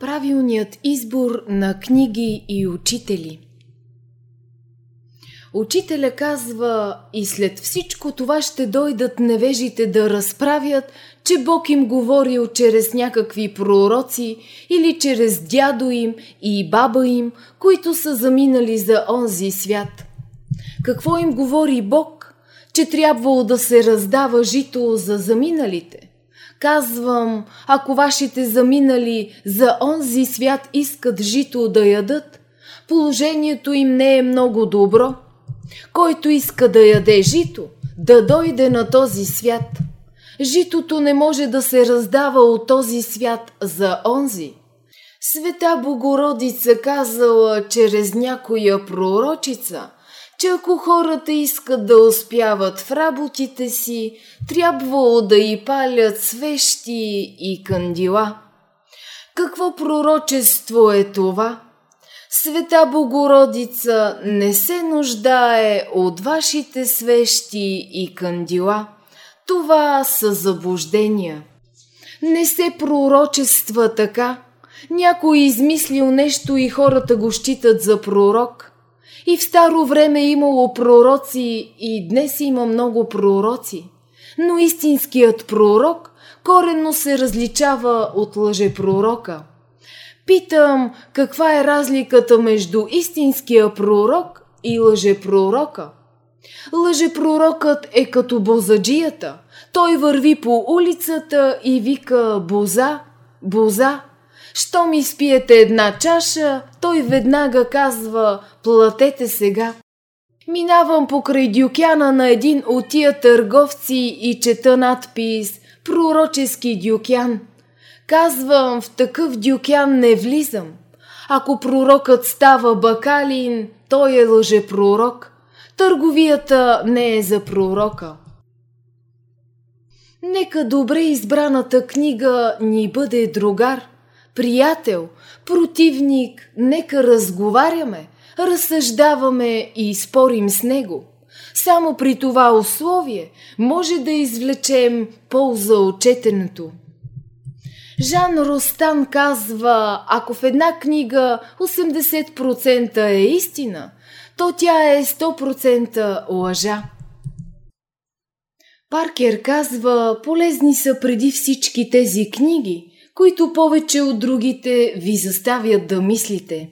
Правилният избор на книги и учители Учителя казва и след всичко това ще дойдат невежите да разправят, че Бог им говорил чрез някакви пророци или чрез дядо им и баба им, които са заминали за онзи свят. Какво им говори Бог? Че трябвало да се раздава жито за заминалите. Казвам, ако вашите заминали за онзи свят искат жито да ядат, положението им не е много добро. Който иска да яде жито, да дойде на този свят. Житото не може да се раздава от този свят за онзи. Света Богородица казала чрез някоя пророчица – че ако хората искат да успяват в работите си, трябвало да и палят свещи и кандила. Какво пророчество е това? Света Богородица не се нуждае от вашите свещи и кандила. Това са заблуждения. Не се пророчества така. Някой измислил нещо и хората го считат за пророк – и в старо време е имало пророци, и днес има много пророци. Но истинският пророк коренно се различава от лъжепророка. Питам, каква е разликата между истинския пророк и лъжепророка? Лъжепророкът е като бозаджията. Той върви по улицата и вика боза, боза, щом изпиете една чаша, той веднага казва «Платете сега». Минавам покрай дюкяна на един от тия търговци и чета надпис «Пророчески дюкян». Казвам, в такъв дюкян не влизам. Ако пророкът става бакалин, той е лъжепророк. Търговията не е за пророка. Нека добре избраната книга ни бъде другар – приятел, противник, нека разговаряме, разсъждаваме и спорим с него. Само при това условие може да извлечем полза от четенето. Жан Ростан казва, ако в една книга 80% е истина, то тя е 100% лъжа. Паркер казва, полезни са преди всички тези книги, които повече от другите ви заставят да мислите.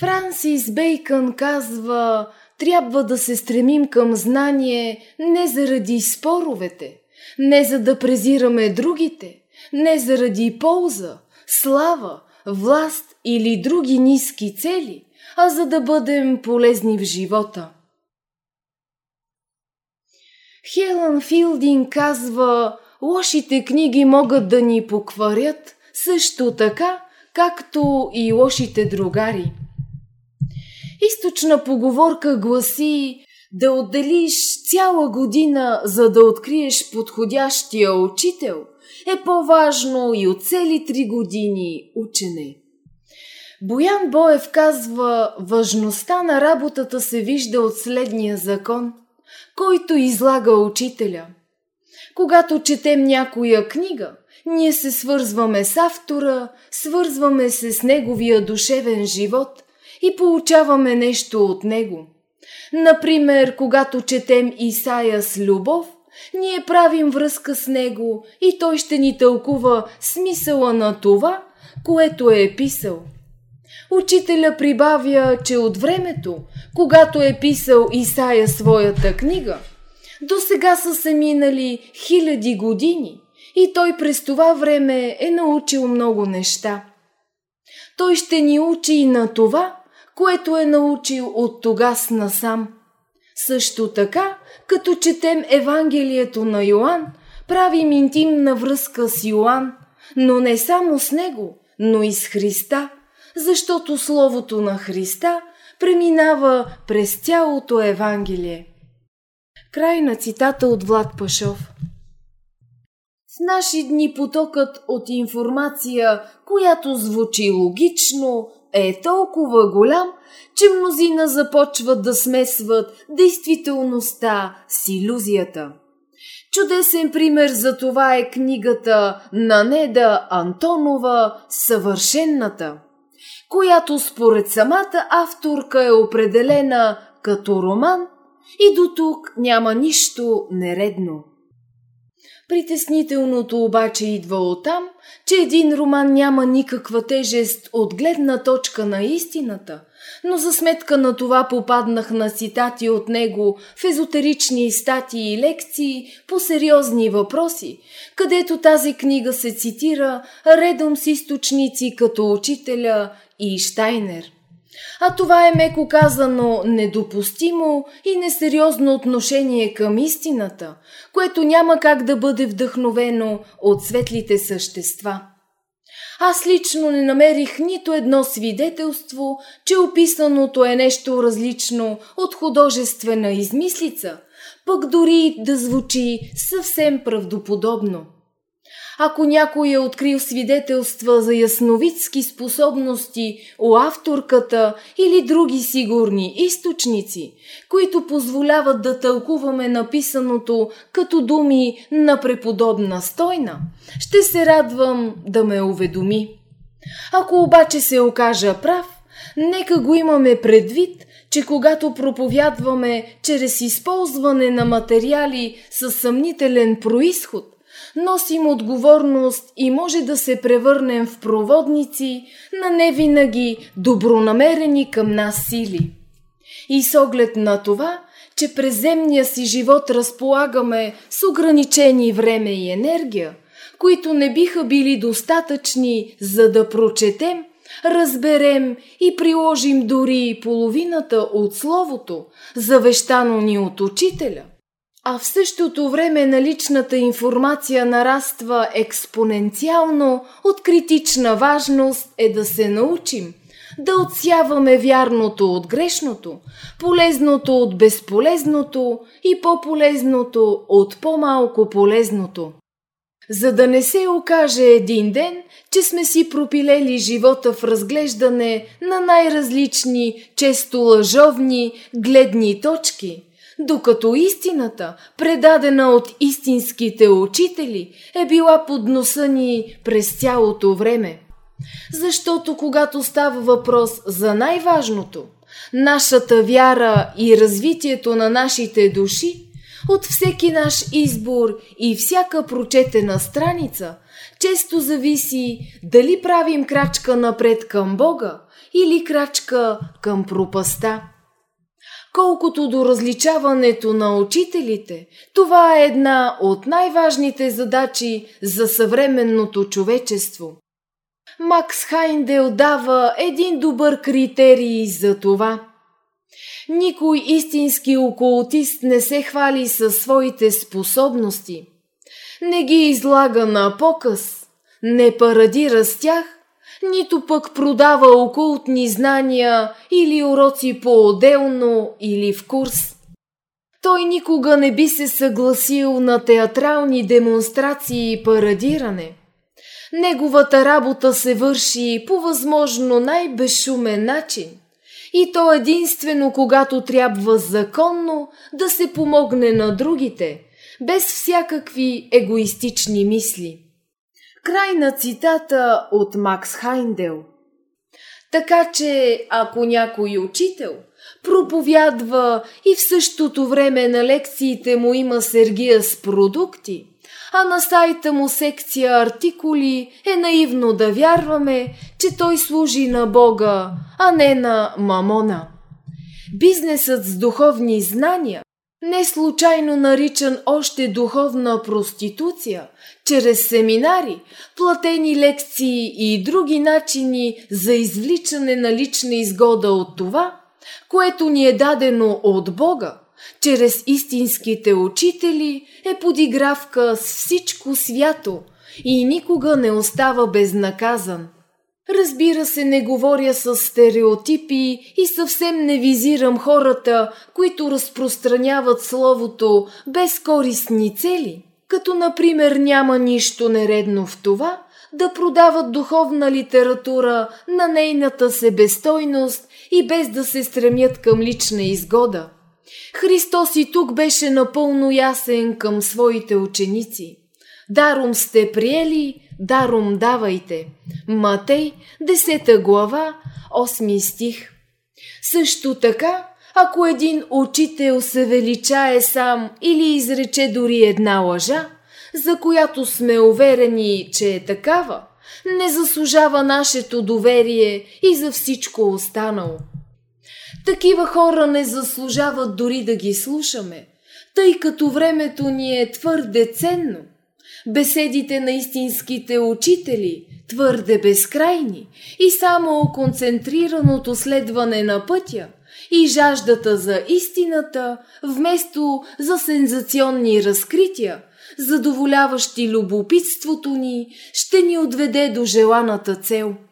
Франсис Бейкън казва, трябва да се стремим към знание не заради споровете, не за да презираме другите, не заради полза, слава, власт или други ниски цели, а за да бъдем полезни в живота. Хелън Филдин казва, лошите книги могат да ни покварят също така, както и лошите другари. Източна поговорка гласи да отделиш цяла година, за да откриеш подходящия учител, е по-важно и от цели три години учене. Боян Боев казва, важността на работата се вижда от следния закон, който излага учителя – когато четем някоя книга, ние се свързваме с автора, свързваме се с неговия душевен живот и получаваме нещо от него. Например, когато четем Исая с любов, ние правим връзка с него и той ще ни тълкува смисъла на това, което е писал. Учителя прибавя, че от времето, когато е писал Исая своята книга – до сега са се минали хиляди години и той през това време е научил много неща. Той ще ни учи и на това, което е научил от тогас насам. Също така, като четем Евангелието на Йоанн, правим интимна връзка с Йоанн, но не само с него, но и с Христа, защото Словото на Христа преминава през цялото Евангелие. Край на цитата от Влад Пашов. В наши дни потокът от информация, която звучи логично, е толкова голям, че мнозина започват да смесват действителността с иллюзията. Чудесен пример за това е книгата на Неда Антонова «Съвършенната», която според самата авторка е определена като роман и до тук няма нищо нередно. Притеснителното обаче идва от там, че един роман няма никаква тежест от гледна точка на истината, но за сметка на това попаднах на цитати от него в езотерични статии и лекции по сериозни въпроси, където тази книга се цитира редом с източници като учителя и Штайнер – а това е меко казано недопустимо и несериозно отношение към истината, което няма как да бъде вдъхновено от светлите същества. Аз лично не намерих нито едно свидетелство, че описаното е нещо различно от художествена измислица, пък дори да звучи съвсем правдоподобно. Ако някой е открил свидетелства за ясновидски способности у авторката или други сигурни източници, които позволяват да тълкуваме написаното като думи на преподобна стойна, ще се радвам да ме уведоми. Ако обаче се окажа прав, нека го имаме предвид, че когато проповядваме чрез използване на материали със съмнителен происход – носим отговорност и може да се превърнем в проводници на не винаги добронамерени към нас сили. И с оглед на това, че през земния си живот разполагаме с ограничени време и енергия, които не биха били достатъчни за да прочетем, разберем и приложим дори половината от Словото, завещано ни от Учителя – а в същото време наличната информация нараства експоненциално, от критична важност е да се научим да отсяваме вярното от грешното, полезното от безполезното и по-полезното от по-малко полезното. За да не се окаже един ден, че сме си пропилели живота в разглеждане на най-различни, често лъжовни гледни точки – докато истината, предадена от истинските учители, е била под носа ни през цялото време. Защото когато става въпрос за най-важното, нашата вяра и развитието на нашите души, от всеки наш избор и всяка прочетена страница, често зависи дали правим крачка напред към Бога или крачка към пропаста. Колкото до различаването на учителите, това е една от най-важните задачи за съвременното човечество. Макс Хайндел дава един добър критерий за това. Никой истински окултист не се хвали със своите способности. Не ги излага на показ, не парадира с тях, нито пък продава окултни знания или уроци по-отделно или в курс. Той никога не би се съгласил на театрални демонстрации и парадиране. Неговата работа се върши по възможно най-безшумен начин. И то единствено, когато трябва законно да се помогне на другите, без всякакви егоистични мисли. Край на цитата от Макс Хайндел. Така че, ако някой учител проповядва и в същото време на лекциите му има сергия с продукти, а на сайта му секция артикули е наивно да вярваме, че той служи на Бога, а не на мамона. Бизнесът с духовни знания не случайно наричан още духовна проституция, чрез семинари, платени лекции и други начини за извличане на лична изгода от това, което ни е дадено от Бога, чрез истинските учители, е подигравка с всичко свято и никога не остава безнаказан – Разбира се, не говоря с стереотипи и съвсем не визирам хората, които разпространяват словото без корисни цели, като например няма нищо нередно в това да продават духовна литература на нейната себестойност и без да се стремят към лична изгода. Христос и тук беше напълно ясен към своите ученици. Даром сте приели, даром давайте. Матей, 10 глава, 8 стих. Също така, ако един учител се величае сам или изрече дори една лъжа, за която сме уверени, че е такава, не заслужава нашето доверие и за всичко останало. Такива хора не заслужават дори да ги слушаме, тъй като времето ни е твърде ценно. Беседите на истинските учители твърде безкрайни и само концентрираното следване на пътя и жаждата за истината, вместо за сензационни разкрития, задоволяващи любопитството ни, ще ни отведе до желаната цел –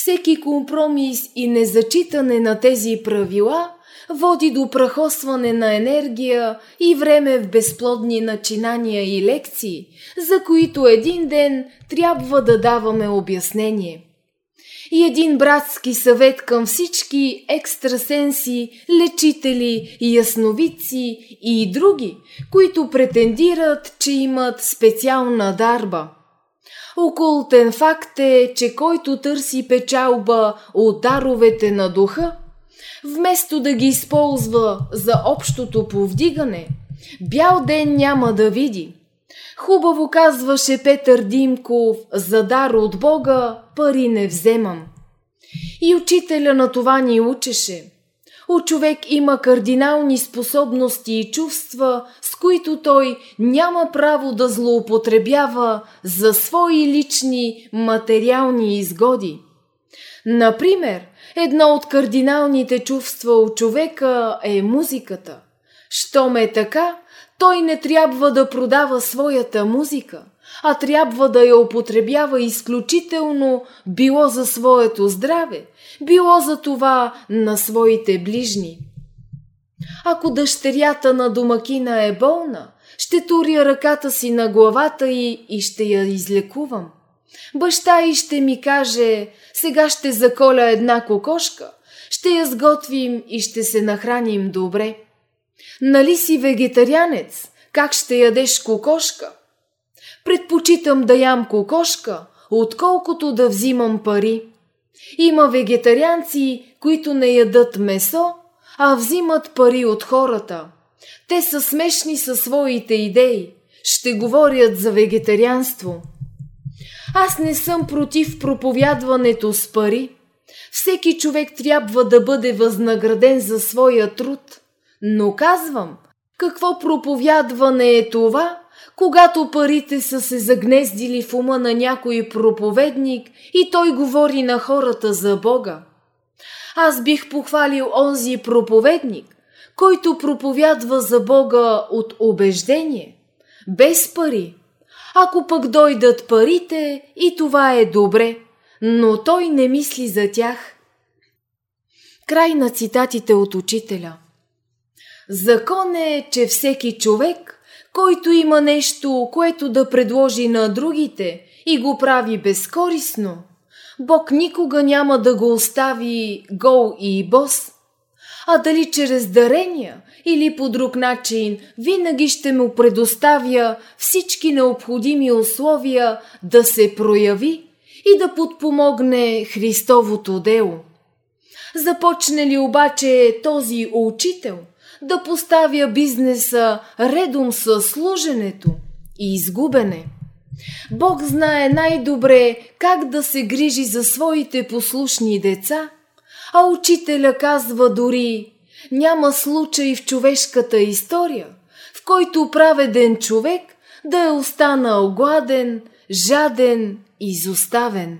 всеки компромис и незачитане на тези правила води до прахосване на енергия и време в безплодни начинания и лекции, за които един ден трябва да даваме обяснение. И един братски съвет към всички екстрасенси, лечители, ясновици и други, които претендират, че имат специална дарба – Окултен факт е, че който търси печалба от даровете на духа, вместо да ги използва за общото повдигане, бял ден няма да види. Хубаво казваше Петър Димков, за дар от Бога пари не вземам. И учителя на това ни учеше – у човек има кардинални способности и чувства, с които той няма право да злоупотребява за свои лични материални изгоди. Например, едно от кардиналните чувства у човека е музиката. Щом е така, той не трябва да продава своята музика, а трябва да я употребява изключително било за своето здраве, било за това на своите ближни. Ако дъщерята на домакина е болна, ще туря ръката си на главата й и ще я излекувам. Баща й ще ми каже, сега ще заколя една кокошка, ще я сготвим и ще се нахраним добре. Нали си вегетарианец? Как ще ядеш кокошка? Предпочитам да ям кокошка, отколкото да взимам пари. Има вегетарианци, които не ядат месо, а взимат пари от хората. Те са смешни със своите идеи. Ще говорят за вегетарианство. Аз не съм против проповядването с пари. Всеки човек трябва да бъде възнаграден за своя труд. Но казвам, какво проповядване е това, когато парите са се загнездили в ума на някой проповедник и той говори на хората за Бога. Аз бих похвалил онзи проповедник, който проповядва за Бога от убеждение, без пари. Ако пък дойдат парите, и това е добре, но той не мисли за тях. Край на цитатите от учителя. Закон е, че всеки човек който има нещо, което да предложи на другите и го прави безкорисно, Бог никога няма да го остави гол и бос, а дали чрез дарения или по друг начин винаги ще му предоставя всички необходими условия да се прояви и да подпомогне Христовото дело. Започне ли обаче този учител – да поставя бизнеса редом с служенето и изгубене. Бог знае най-добре как да се грижи за своите послушни деца, а учителя казва дори няма случай в човешката история, в който праведен човек да е останал гладен, жаден, изоставен.